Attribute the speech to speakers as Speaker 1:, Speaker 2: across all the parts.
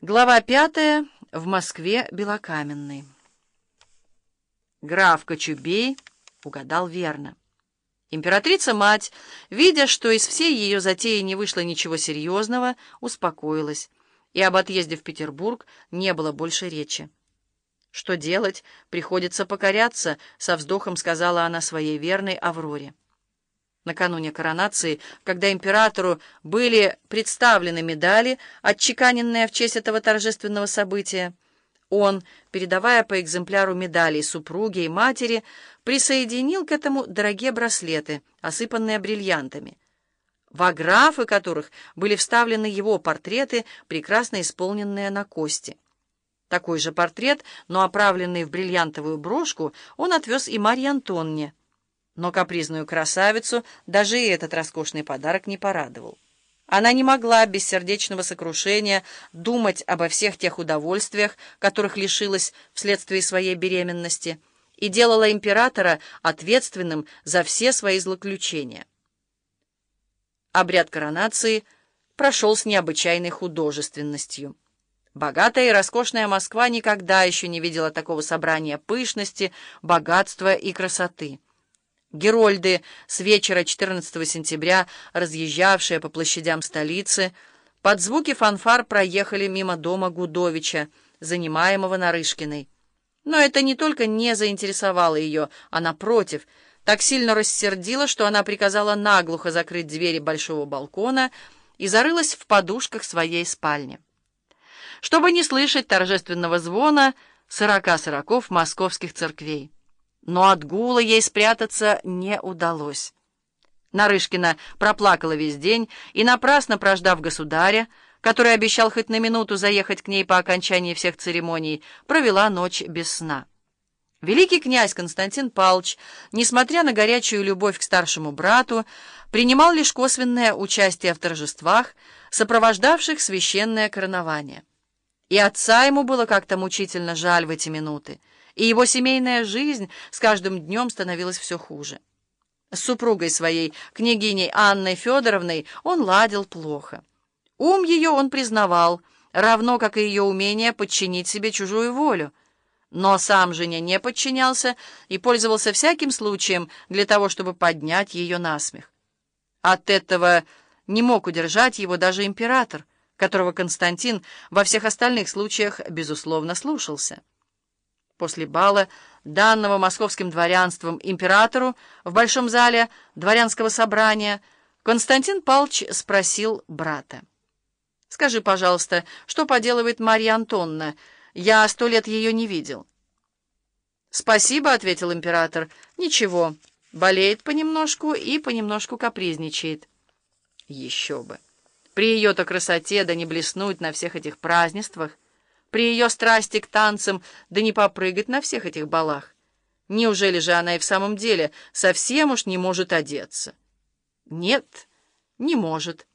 Speaker 1: Глава пятая. В Москве Белокаменной. Граф Кочубей угадал верно. Императрица-мать, видя, что из всей ее затеи не вышло ничего серьезного, успокоилась, и об отъезде в Петербург не было больше речи. «Что делать? Приходится покоряться», — со вздохом сказала она своей верной Авроре. Накануне коронации, когда императору были представлены медали, отчеканенные в честь этого торжественного события, он, передавая по экземпляру медалей супруге и матери, присоединил к этому дорогие браслеты, осыпанные бриллиантами, в аграфы которых были вставлены его портреты, прекрасно исполненные на кости. Такой же портрет, но оправленный в бриллиантовую брошку, он отвез и Марье Антонне, но капризную красавицу даже и этот роскошный подарок не порадовал. Она не могла без сердечного сокрушения думать обо всех тех удовольствиях, которых лишилась вследствие своей беременности, и делала императора ответственным за все свои злоключения. Обряд коронации прошел с необычайной художественностью. Богатая и роскошная Москва никогда еще не видела такого собрания пышности, богатства и красоты. Герольды с вечера 14 сентября, разъезжавшие по площадям столицы, под звуки фанфар проехали мимо дома Гудовича, занимаемого Нарышкиной. Но это не только не заинтересовало ее, а, напротив, так сильно рассердило, что она приказала наглухо закрыть двери большого балкона и зарылась в подушках своей спальни. Чтобы не слышать торжественного звона сорока сороков московских церквей но от гула ей спрятаться не удалось. Нарышкина проплакала весь день и, напрасно прождав государя, который обещал хоть на минуту заехать к ней по окончании всех церемоний, провела ночь без сна. Великий князь Константин Палч, несмотря на горячую любовь к старшему брату, принимал лишь косвенное участие в торжествах, сопровождавших священное коронование. И отца ему было как-то мучительно жаль в эти минуты и его семейная жизнь с каждым днем становилась все хуже. С супругой своей, княгиней Анной Федоровной, он ладил плохо. Ум ее он признавал, равно как и ее умение подчинить себе чужую волю. Но сам жене не подчинялся и пользовался всяким случаем для того, чтобы поднять ее насмех. От этого не мог удержать его даже император, которого Константин во всех остальных случаях, безусловно, слушался. После бала, данного московским дворянством императору в Большом зале дворянского собрания, Константин Павлович спросил брата. «Скажи, пожалуйста, что поделывает Марья Антонна? Я сто лет ее не видел». «Спасибо», — ответил император. «Ничего, болеет понемножку и понемножку капризничает». «Еще бы! При ее-то красоте да не блеснуть на всех этих празднествах» при ее страсти к танцам, да не попрыгать на всех этих балах. Неужели же она и в самом деле совсем уж не может одеться? Нет, не может.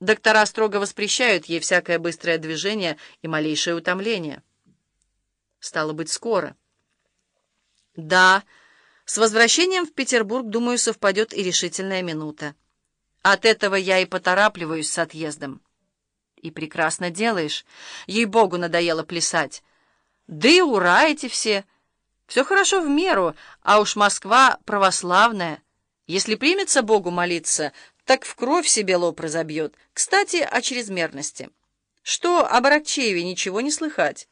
Speaker 1: Доктора строго воспрещают ей всякое быстрое движение и малейшее утомление. Стало быть, скоро. Да, с возвращением в Петербург, думаю, совпадет и решительная минута. От этого я и поторапливаюсь с отъездом. И прекрасно делаешь. Ей-богу, надоело плясать. Да и ура эти все. Все хорошо в меру, а уж Москва православная. Если примется Богу молиться, так в кровь себе лоб разобьет. Кстати, о чрезмерности. Что об Аракчееве ничего не слыхать?